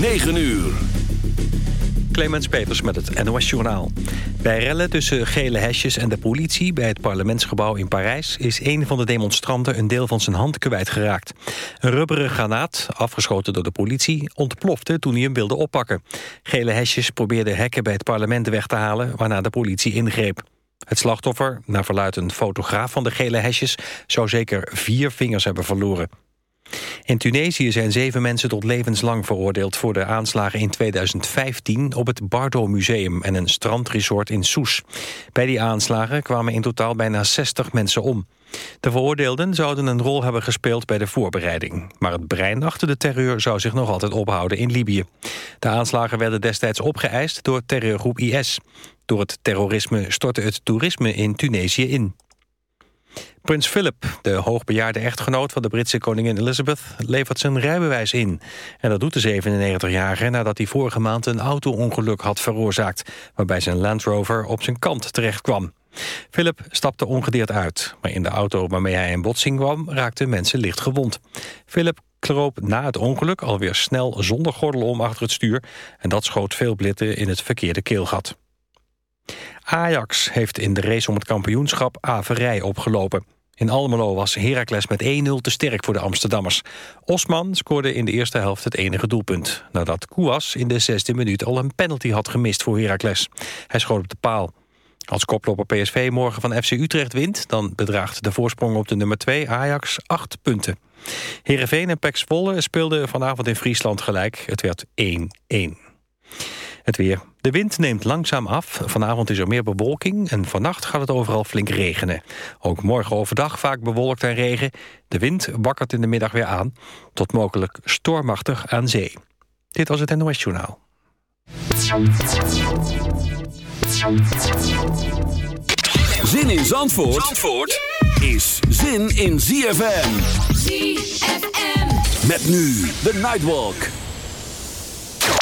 9 uur. Clemens Peters met het NOS Journaal. Bij rellen tussen gele hesjes en de politie bij het parlementsgebouw in Parijs... is een van de demonstranten een deel van zijn hand kwijtgeraakt. Een rubberen granaat, afgeschoten door de politie, ontplofte toen hij hem wilde oppakken. Gele hesjes probeerden hekken bij het parlement weg te halen... waarna de politie ingreep. Het slachtoffer, naar verluidt een fotograaf van de gele hesjes... zou zeker vier vingers hebben verloren. In Tunesië zijn zeven mensen tot levenslang veroordeeld... voor de aanslagen in 2015 op het Bardo Museum... en een strandresort in Soes. Bij die aanslagen kwamen in totaal bijna 60 mensen om. De veroordeelden zouden een rol hebben gespeeld bij de voorbereiding. Maar het brein achter de terreur zou zich nog altijd ophouden in Libië. De aanslagen werden destijds opgeëist door terreurgroep IS. Door het terrorisme stortte het toerisme in Tunesië in. Prins Philip, de hoogbejaarde echtgenoot van de Britse koningin Elizabeth... levert zijn rijbewijs in. En dat doet de 97-jarige nadat hij vorige maand een auto-ongeluk had veroorzaakt... waarbij zijn Land Rover op zijn kant terecht kwam. Philip stapte ongedeerd uit, maar in de auto waarmee hij in botsing kwam... raakten mensen licht gewond. Philip kroop na het ongeluk alweer snel zonder gordel om achter het stuur... en dat schoot veel blitten in het verkeerde keelgat. Ajax heeft in de race om het kampioenschap averij opgelopen. In Almelo was Heracles met 1-0 te sterk voor de Amsterdammers. Osman scoorde in de eerste helft het enige doelpunt... nadat Kouas in de zesde minuut al een penalty had gemist voor Heracles. Hij schoot op de paal. Als koploper PSV morgen van FC Utrecht wint... dan bedraagt de voorsprong op de nummer 2 Ajax 8 punten. Heerenveen en Pek Zwolle speelden vanavond in Friesland gelijk. Het werd 1-1. Het weer. De wind neemt langzaam af. Vanavond is er meer bewolking en vannacht gaat het overal flink regenen. Ook morgen overdag vaak bewolkt en regen. De wind wakkert in de middag weer aan. Tot mogelijk stormachtig aan zee. Dit was het NOS Journaal. Zin in Zandvoort, Zandvoort is zin in ZFM. ZFM. Met nu de Nightwalk.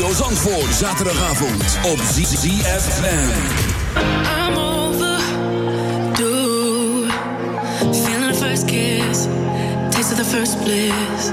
Mario Zandvoort. Zaterdagavond op ZFM. I'm overdue. Feeling the first kiss, taste of the first bliss.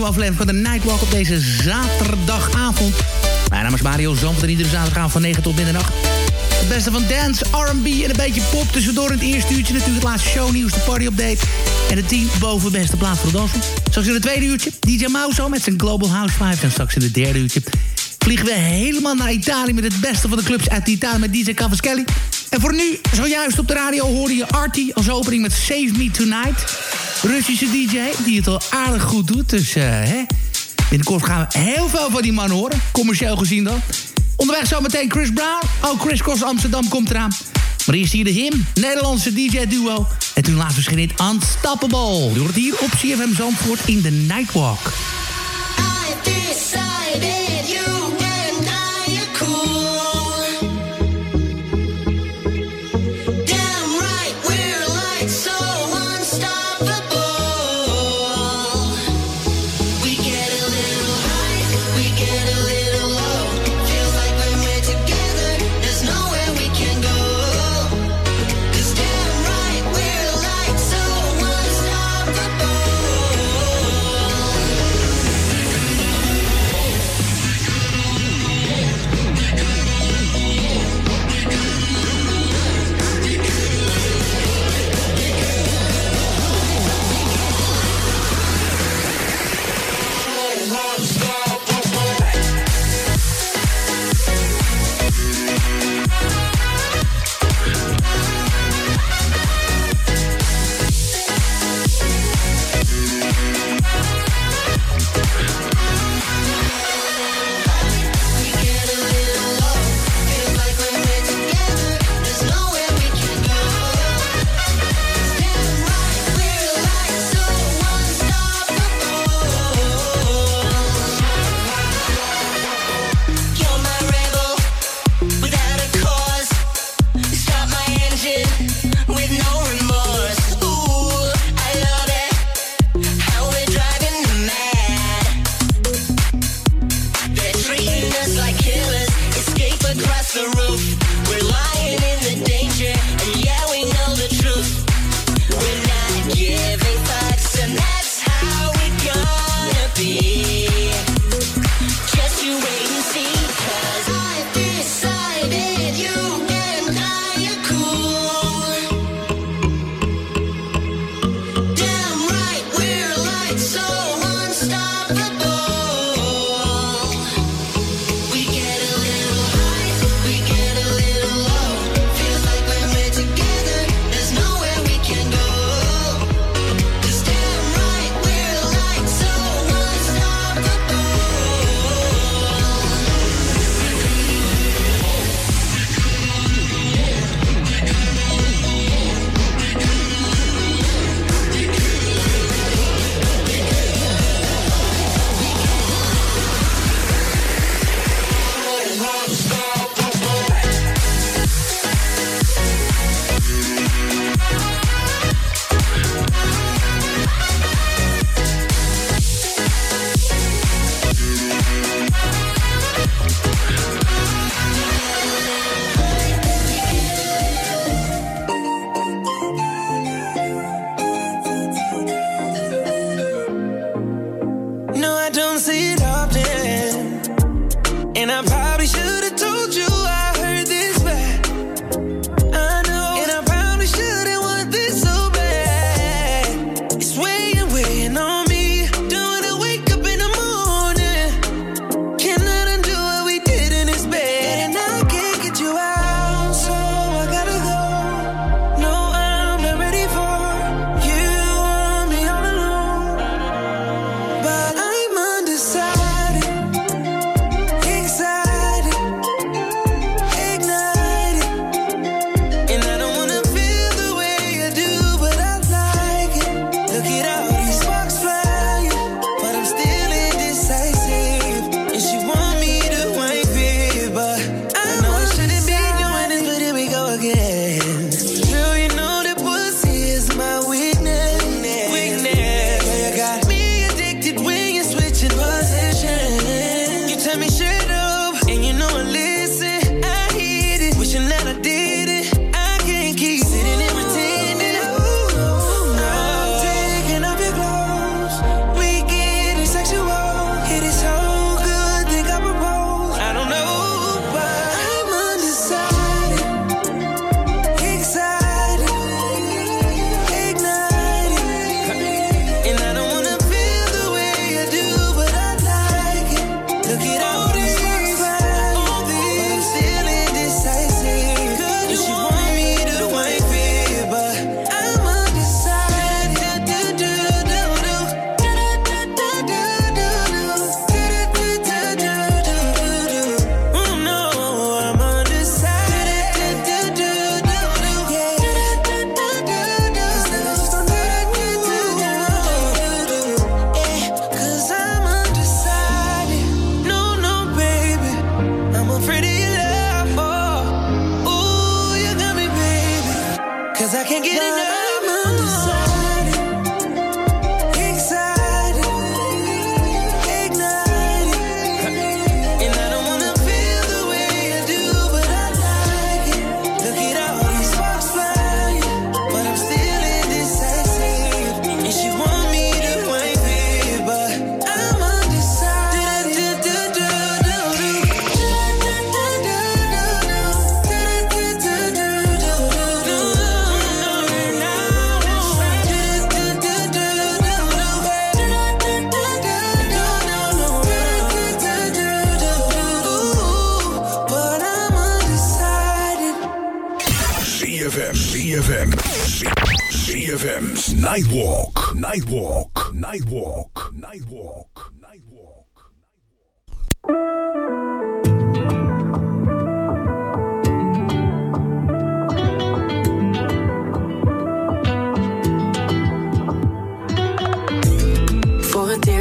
Nieuwe aflevering van de Nightwalk op deze zaterdagavond. Mijn naam is Mario Zandvoort en iedere zaterdagavond van 9 tot middernacht. Het beste van dance, R&B en een beetje pop. Tussendoor in het eerste uurtje natuurlijk het laatste shownieuws, de party update. En de 10 boven beste plaats voor dansen. Straks in het tweede uurtje DJ Mauso met zijn Global House Vibes. En straks in het derde uurtje vliegen we helemaal naar Italië... met het beste van de clubs uit Italië met DJ Cavaschelli. En voor nu, zojuist op de radio hoorde je Artie als opening met Save Me Tonight. Russische DJ, die het al aardig goed doet. Dus uh, hè, binnenkort gaan we heel veel van die man horen. Commercieel gezien dan. Onderweg zometeen Chris Brown. Oh, Chris Cross Amsterdam komt eraan. Maar eerst hier de him, Nederlandse DJ-duo. En toen laatst verscheen het Unstoppable. Je hoort hier op CFM Zandvoort in de Nightwalk.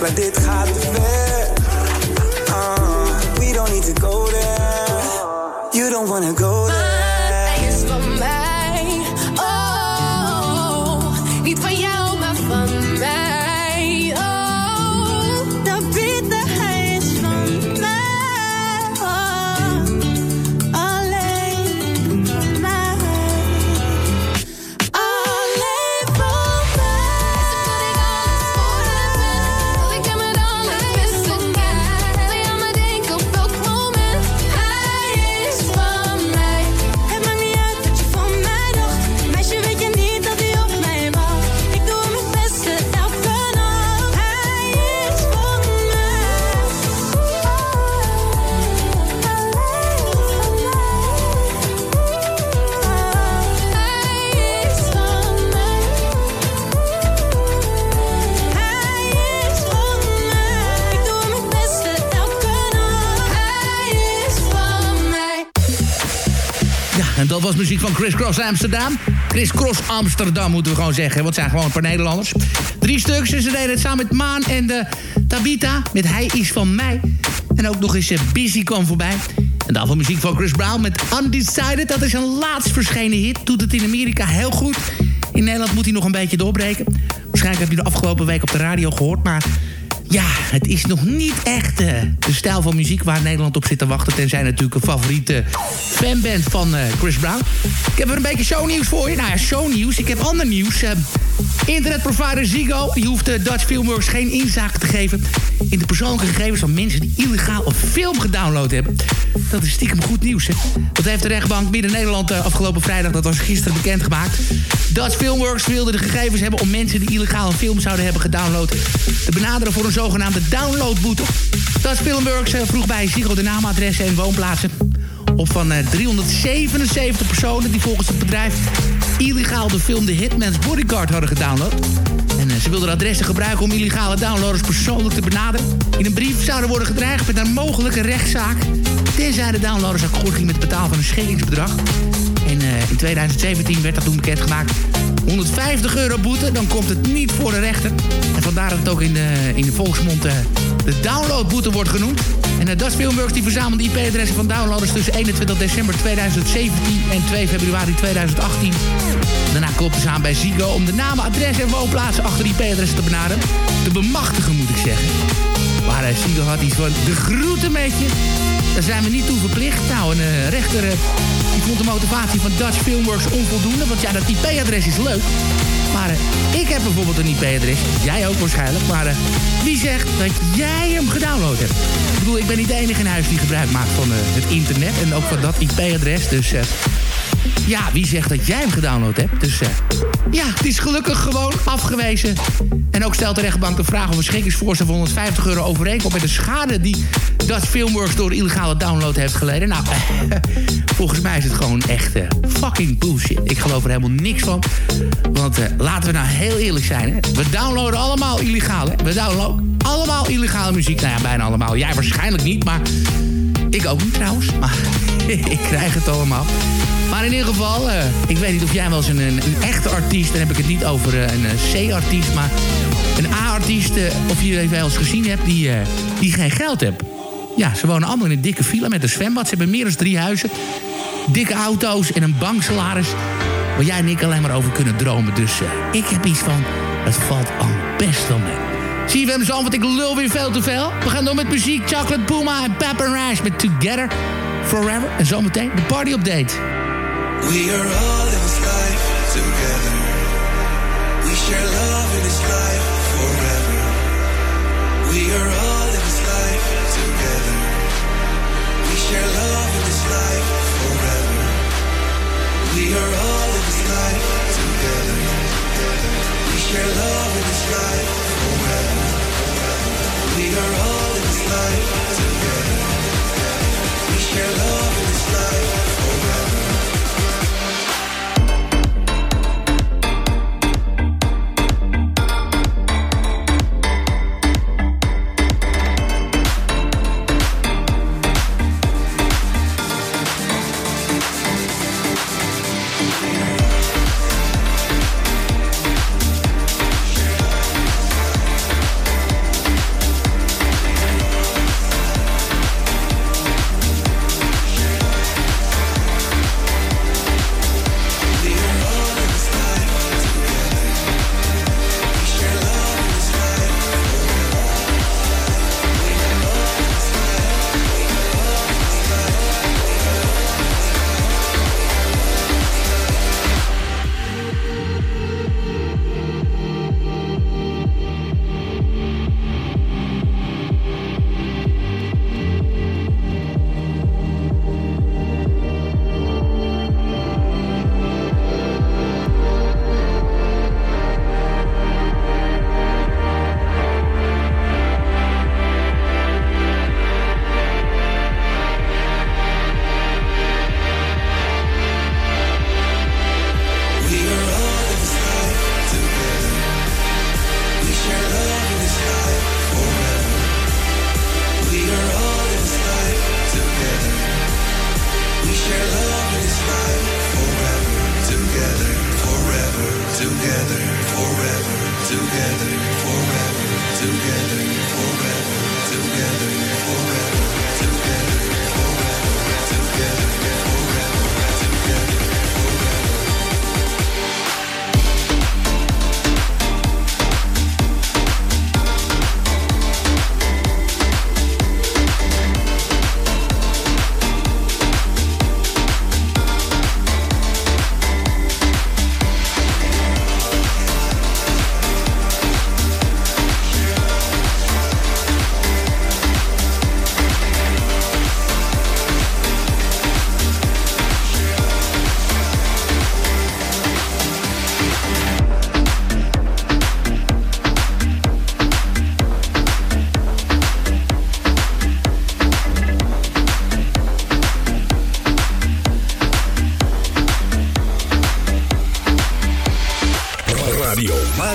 Maar dit gaat ver. Ah, we don't need to go there. You don't wanna go muziek van Chris Cross Amsterdam. Chris Cross Amsterdam moeten we gewoon zeggen. Want het zijn gewoon een paar Nederlanders. Drie stuks en ze deden het samen met Maan en de Tabita. Met Hij is van mij. En ook nog eens eh, Busy kwam voorbij. En daarvan muziek van Chris Brown met Undecided. Dat is een laatst verschenen hit. Doet het in Amerika heel goed. In Nederland moet hij nog een beetje doorbreken. Waarschijnlijk heb je de afgelopen week op de radio gehoord. Maar ja, het is nog niet echt eh, de stijl van muziek waar Nederland op zit te wachten. Tenzij natuurlijk een favoriete fanband van eh, Chris Brown. Ik heb er een beetje shownieuws voor je. Nou ja, shownieuws. Ik heb ander nieuws. Eh, internetprovider Ziggo die hoeft de Dutch Filmworks geen inzage te geven... in de persoonlijke gegevens van mensen die illegaal een film gedownload hebben. Dat is stiekem goed nieuws, hè. Dat heeft de rechtbank Midden-Nederland eh, afgelopen vrijdag... dat was gisteren bekendgemaakt. Dutch Filmworks wilde de gegevens hebben... om mensen die illegaal een film zouden hebben gedownload... te benaderen voor een zogenaamde downloadboete. Dutch Filmworks eh, vroeg bij Ziggo de naamadressen en woonplaatsen op van eh, 377 personen die volgens het bedrijf illegaal de film The Hitman's Bodyguard hadden gedownload. En eh, ze wilden de adressen gebruiken om illegale downloaders persoonlijk te benaderen. In een brief zouden worden gedreigd met een mogelijke rechtszaak. Tenzij de downloaders akkoord ging met het betalen van een schelingsbedrag. En eh, in 2017 werd dat toen bekendgemaakt 150 euro boete, dan komt het niet voor de rechter. En vandaar dat het ook in de, in de volksmond eh, de downloadboete wordt genoemd. En uh, Dutch Filmworks die verzamelt IP-adressen van downloaders tussen 21 december 2017 en 2 februari 2018. Daarna klopt ze aan bij Zigo om de namen, adres en woonplaatsen achter IP-adressen te benaderen. Te bemachtigen moet ik zeggen. Maar uh, Zigo had iets van de groeten met je. Daar zijn we niet toe verplicht. Nou, een uh, rechter uh, die vond de motivatie van Dutch Filmworks onvoldoende. Want ja, dat IP-adres is leuk. Maar uh, ik heb bijvoorbeeld een IP-adres. Jij ook waarschijnlijk. Maar wie zegt dat jij hem gedownload hebt? Ik bedoel, ik ben niet de enige in huis die gebruik maakt van het internet. En ook van dat IP-adres. Dus ja, wie zegt dat jij hem gedownload hebt? Dus uh, ja, het is gelukkig gewoon afgewezen. En ook stelt de rechtbank de vraag of een schikkingsvoorstel van 150 euro overeenkomt met de schade die Dutch Filmworks door illegale download heeft geleden. Nou, volgens mij is het gewoon echt uh, fucking bullshit. Ik geloof er helemaal niks van. Want laten we nou heel eerlijk zijn. Hè? We downloaden allemaal illegaal. Hè? We downloaden allemaal illegale muziek. Nou ja, bijna allemaal. Jij waarschijnlijk niet, maar ik ook niet trouwens. Maar ik krijg het allemaal. Maar in ieder geval, uh, ik weet niet of jij wel eens een, een, echte artiest... dan heb ik het niet over uh, een C-artiest, maar een A-artiest... Of je wel eens gezien hebt, die, die geen geld hebt. Ja, ze wonen allemaal in een dikke villa met een zwembad. Ze hebben meer dan drie huizen, dikke auto's en een banksalaris... waar jij en ik alleen maar over kunnen dromen. Dus ik heb iets van, het valt al best wel mee. Zie je hem zo, want ik lul weer veel te veel. We gaan door met muziek, Chocolate Puma en Pepper Rash met Together Forever. En zometeen de party update. We are all in this life together. We share love in this life forever. We are all in this life together. We share love in this life forever. We are all in this life together. We share love in this life forever. We are all in this life together. We share love in this life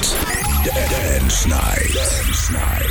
Dance Night. Dance Night.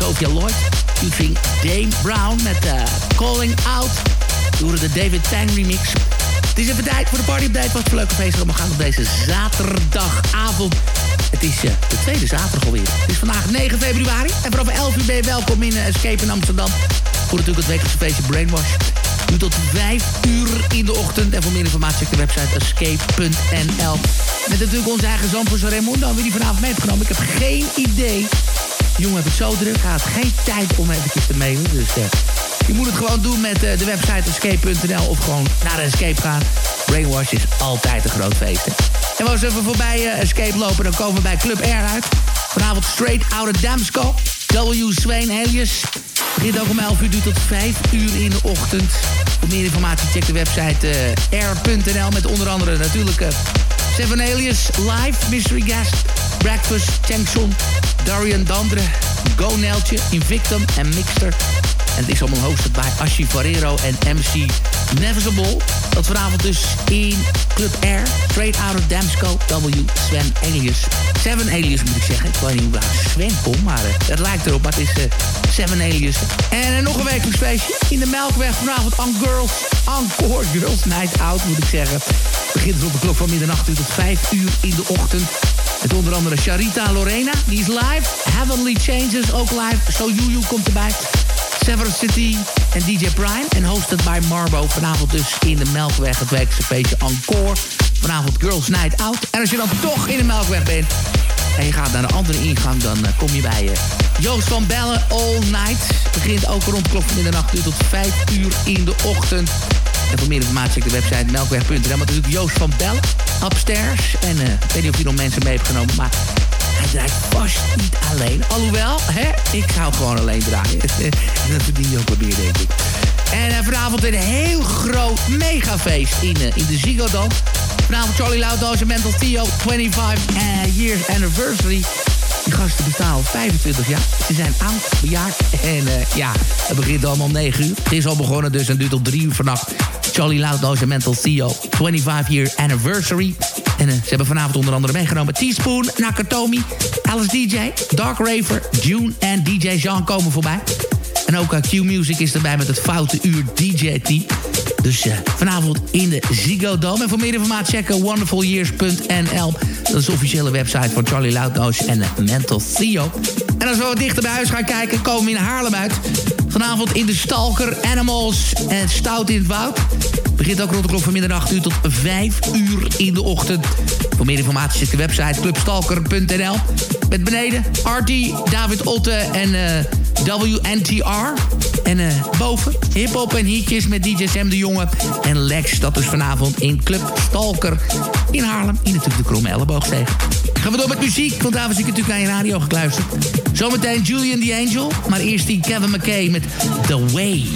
Sophia Lloyd, featuring Dame Brown met eh, Calling Out. Door de David Tang remix. Het is even tijd voor de party update. Wat voor leuke feesten allemaal gaan op deze zaterdagavond. Het is eh, de tweede zaterdag alweer. Het is vandaag 9 februari. En vanaf 11 uur ben je welkom in eh, Escape in Amsterdam. Voor natuurlijk het wekelijkse feestje Brainwash. Nu tot 5 uur in de ochtend. En voor meer informatie check de website escape.nl. Met natuurlijk onze eigen. Hebben we die vanavond meegenomen? Ik heb geen idee. Jongen, heb het zo druk. Had geen tijd om eventjes te mailen. Dus eh, je moet het gewoon doen met eh, de website escape.nl. Of gewoon naar de Escape gaan. Brainwash is altijd een groot feest. hè. En we even voorbij eh, Escape lopen. Dan komen we bij Club Air uit. Vanavond straight out of Damsco. W. Swain Elias. Begint ook om 11 uur, duurt tot 5 uur in de ochtend. Voor meer informatie check de website air.nl. Met onder andere natuurlijk Seven Alias, Live, Mystery Guest, Breakfast, Changson, Darian Dandre, Go Neltje, Invictum en Mixter. En het is allemaal hosted bij Ashi Farero en MC Nevisible. Dat vanavond dus in Club Air, straight out of Damsco, W, Sven Alias. Seven Alias moet ik zeggen. Ik weet niet waar Sven komt, maar uh, het lijkt erop. Maar het is uh, Seven Alias. En uh, nog een wekelijks feestje in de Melkweg vanavond on Girls. Encore Girls Night Out moet ik zeggen. Begint rond de klok van middernacht uur tot vijf uur in de ochtend. Met onder andere Sharita Lorena, die is live. Heavenly Changes, ook live. So Juju komt erbij. Sever City en DJ Prime. En hosted bij Marbo. Vanavond dus in de Melkweg. Het wekelijkse feestje Encore. Vanavond Girls Night Out. En als je dan toch in de Melkweg bent... en je gaat naar een andere ingang... dan uh, kom je bij uh, Joost van Bellen All Night. Begint ook rond klok van middernacht tot 5 uur in de ochtend. En voor meer informatie check de website melkweg.nl. Maar natuurlijk Joost van Bellen upstairs. En uh, ik weet niet of hij nog mensen mee heeft genomen... maar hij draait vast niet alleen. Alhoewel, hè, ik zou gewoon alleen draaien. en dat verdien je ook wel meer, denk ik. En uh, vanavond een heel groot megafeest in, uh, in de Ziggo Dome. Vanavond Charlie Louddoos en Mental Theo 25 uh, years anniversary. Die gasten bestaan al 25 jaar. Ze zijn oud, bejaard. En ja, het begint allemaal om 9 uur. Het is al begonnen dus en duurt tot 3 uur vannacht. Charlie Louddoos en Mental Theo 25 year anniversary. En uh, ze hebben vanavond onder andere meegenomen Teaspoon, Nakatomi, Alice DJ, Dark Raver, June en DJ Jean komen voorbij. En ook uh, Q-Music is erbij met het Foute Uur DJ-team. Dus uh, vanavond in de Ziggo Dome. En voor meer informatie checken wonderfulyears.nl. Dat is de officiële website van Charlie Louddoos en Mental Theo. En als we wat dichter bij huis gaan kijken, komen we in Haarlem uit. Vanavond in de Stalker, Animals en Stout in het Woud. Begint ook rond de klok van middernacht uur tot 5 uur in de ochtend. Voor meer informatie check de website clubstalker.nl. Met beneden Artie, David Otte en uh, WNTR. En uh, boven hip-hop en hitjes met DJ Sam de Jonge en Lex. Dat is vanavond in Club Stalker in Haarlem. In natuurlijk de Kromme Elleboogsteeg. Gaan we door met muziek, want daar was ik natuurlijk aan je radio gekluisterd. Zometeen Julian the Angel, maar eerst die Kevin McKay met The Way.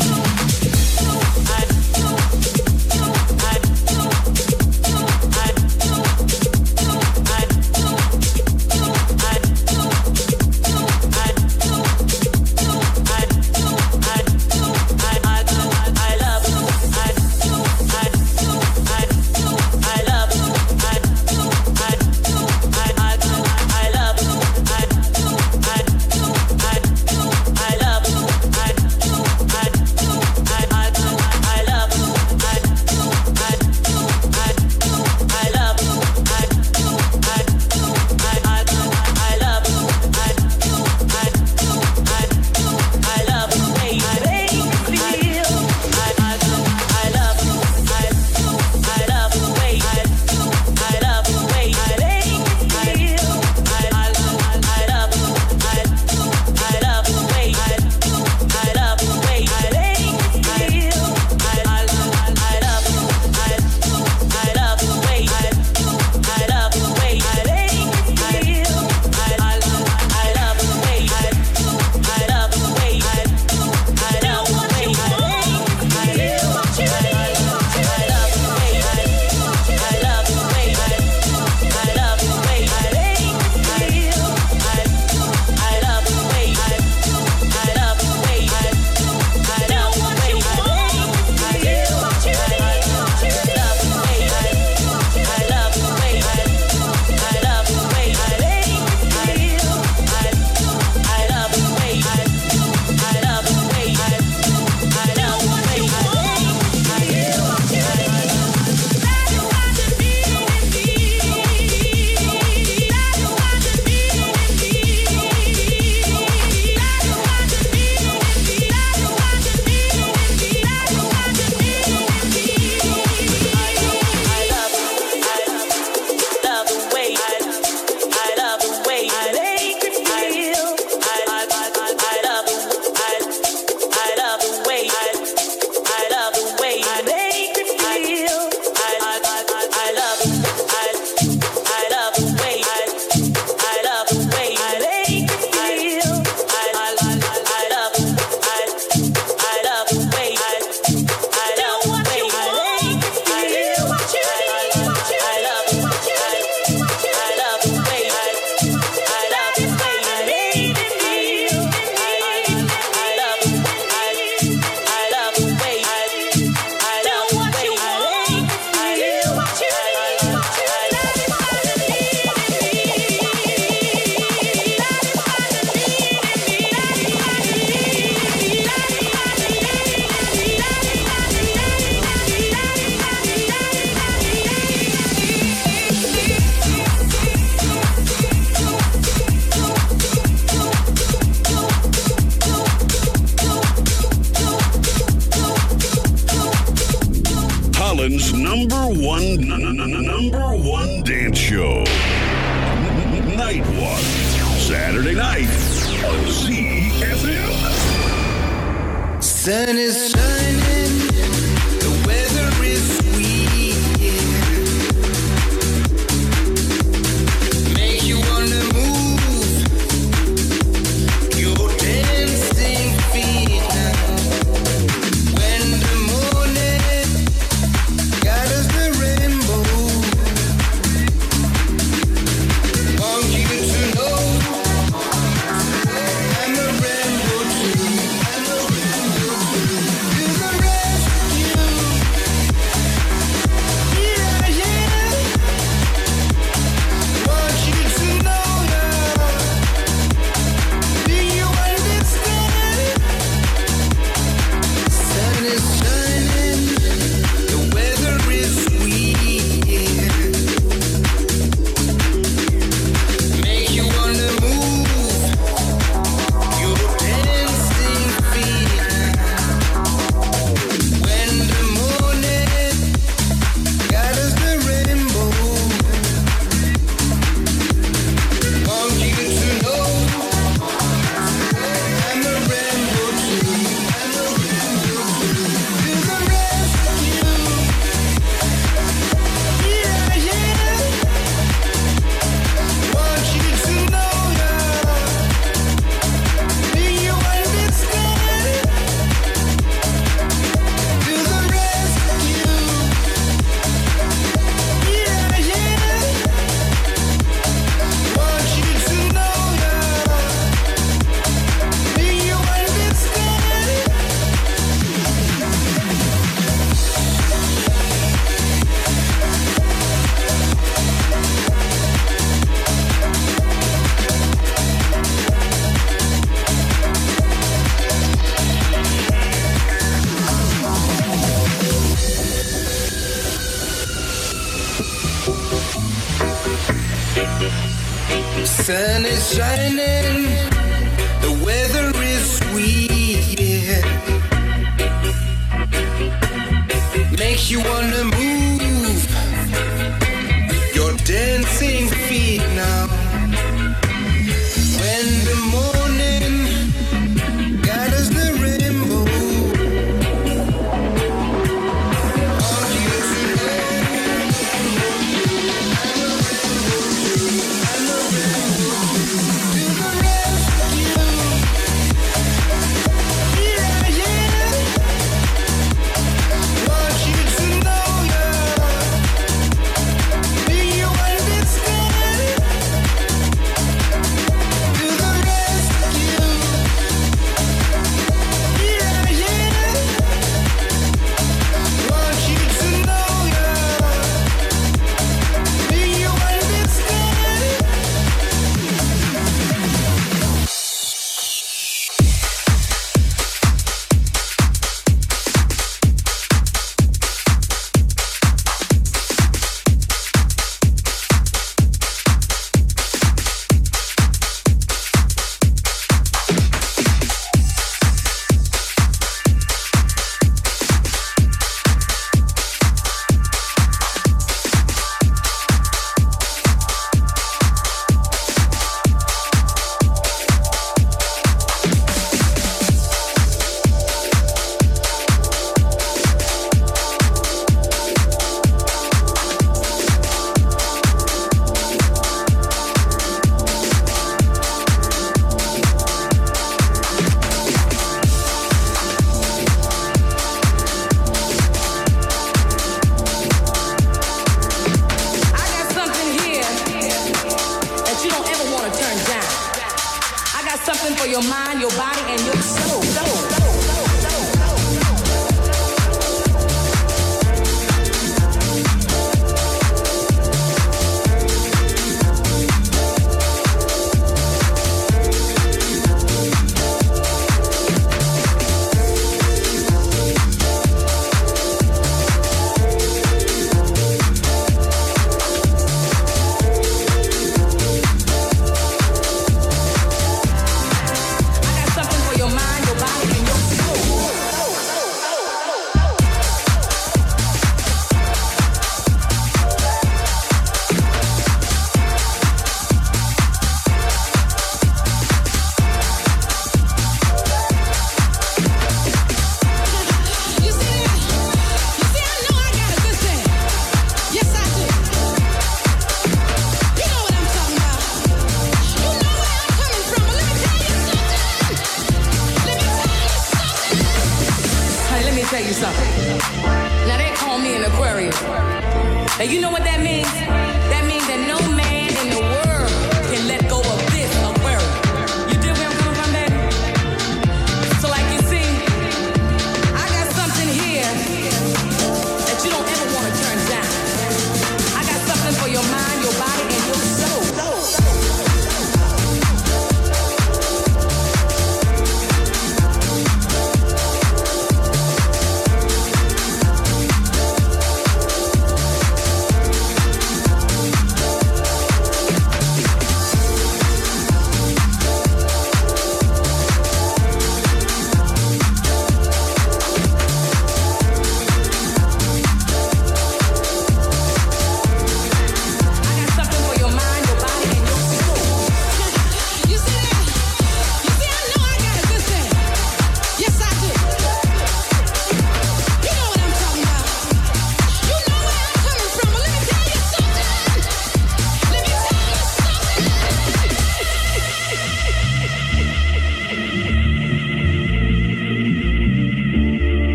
Shining,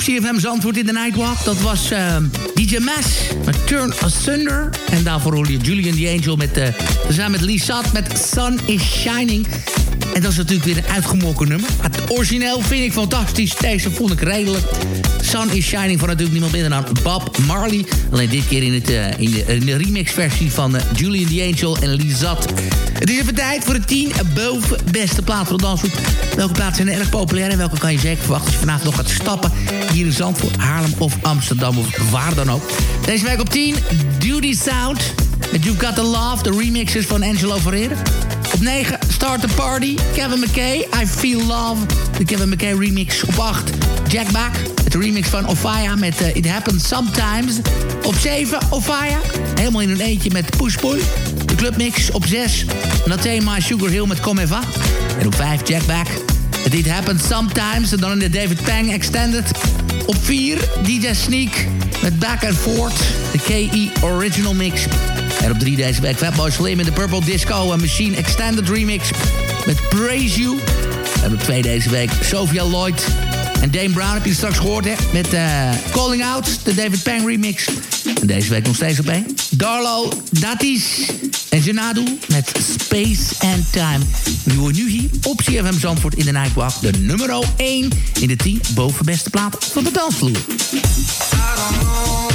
op CFM Zandvoort in de Nightwalk. Dat was eh, DJ Mass met Turn Asunder. En daarvoor hoorde je Julian the Angel met, eh samen met Lee Sat met Sun is Shining. En dat is natuurlijk weer een uitgemolken nummer. Het origineel vind ik fantastisch. Deze vond ik redelijk. Sun is Shining van natuurlijk niemand minder dan Bob Marley. Alleen dit keer in, het, eh, in, de, in de remixversie van eh, Julian the Angel en Lizat. Het is even tijd voor de 10 boven beste platen van de. Welke plaatsen zijn erg populair en welke kan je zeker verwachten als je vanavond nog gaat stappen hier in Zandvoort, Haarlem of Amsterdam of waar dan ook. Deze week op 10, Duty Sound You've Got The Love, de remixes van Angelo Ferreira. Op 9, Start the Party, Kevin McKay, I Feel Love, de Kevin McKay remix. Op 8, Jack Back, de remix van Ofaya met eh, It Happens Sometimes. Op 7, Ofaya, helemaal in een eentje met Push. Clubmix op 6, dat thema Sugar Hill met Come Eva. En op 5, Jack Back, It Happens Sometimes. En dan in de David Pang Extended. Op 4, DJ Sneak met Back and Forth, de KE Original Mix. En op 3 deze week Fatboy Slim in de Purple Disco en Machine Extended Remix met Praise You. En op 2 deze week Sophia Lloyd en Dame Brown heb je straks gehoord hè, met eh, Calling Out, de David Pang remix. En deze week nog steeds op 1. Darlo Datis en Janadu met Space and Time. Nu hoor nu hier op CFM Zandvoort in de Nightwalk de nummer 1 in de 10 bovenbeste plaat van de dansvloer. Reach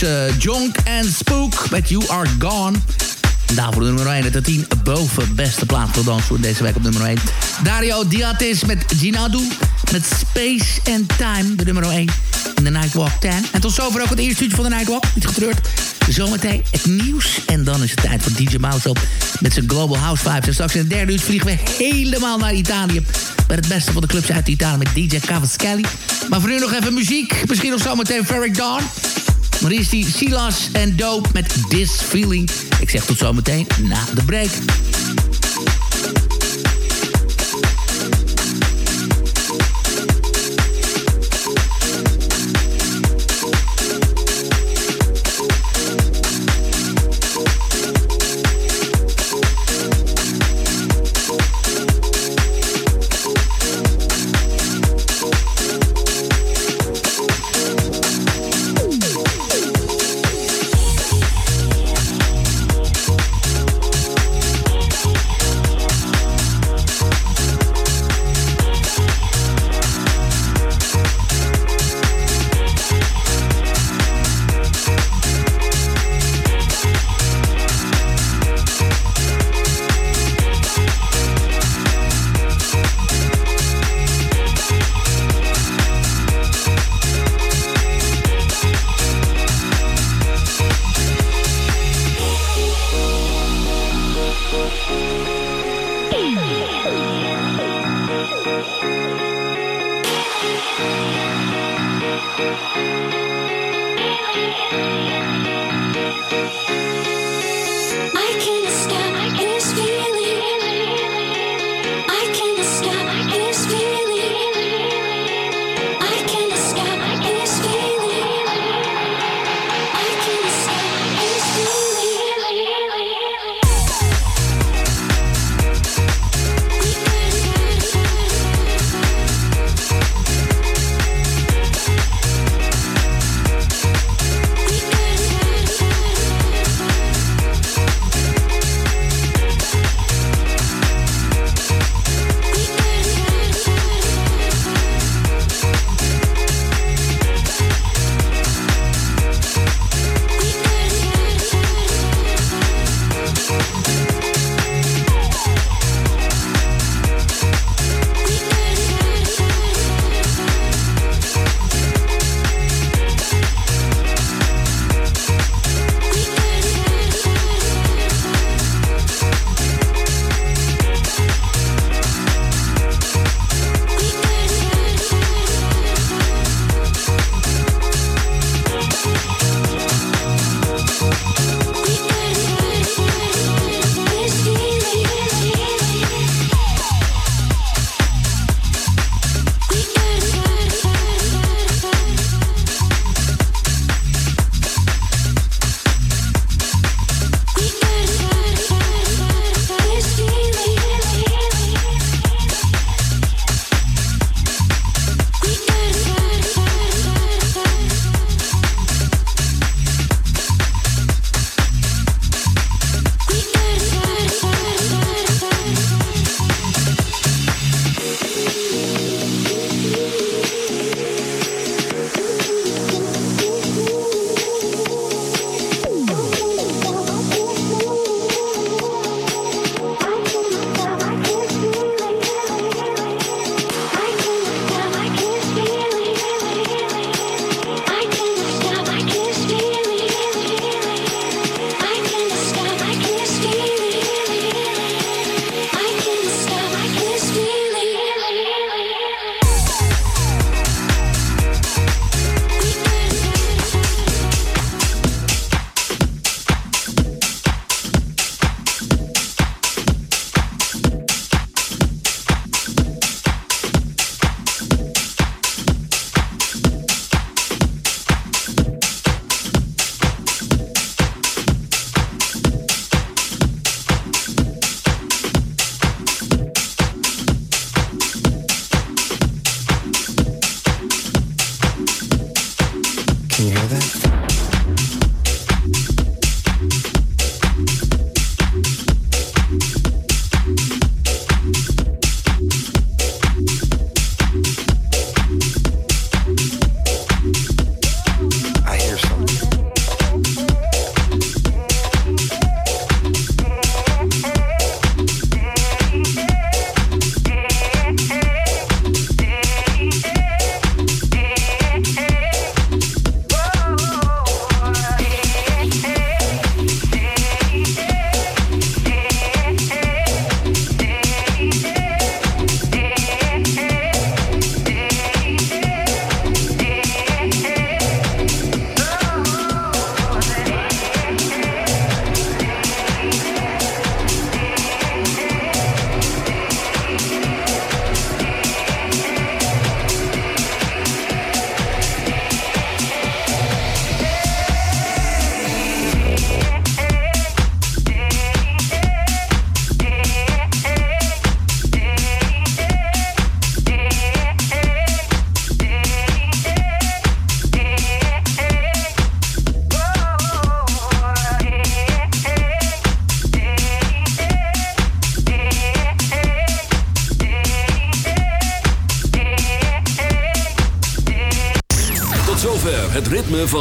was eh, en Spook met You Are Gone. En daarvoor de nummer 1 uit de 10 boven beste plaat voor deze week op nummer 1. Dario Diatis met Ginadu met Space and Time, de nummer 1 in de Nightwalk 10. En tot zover ook het eerste uurtje van de Nightwalk. Niet getreurd. Zometeen het nieuws. En dan is het tijd voor DJ Mouse op met zijn Global House Vibes. En straks in het derde uur vliegen we helemaal naar Italië. Met het beste van de clubs uit Italië met DJ Cavaschelli. Maar voor nu nog even muziek. Misschien nog zometeen Ferric Dawn. Maar is die Silas en Dope met This Feeling. Ik zeg tot zometeen na de break.